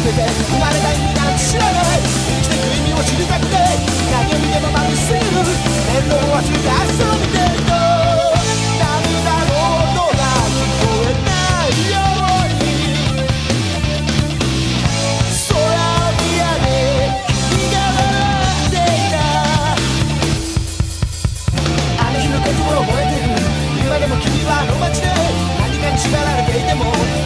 すべて生まれた意味なんて知らない生きてく意味を知りたくて何見ても眩しいの面倒は知らず見てる。と涙の音が聞こえないよ君はあの街で何かに縛られていても。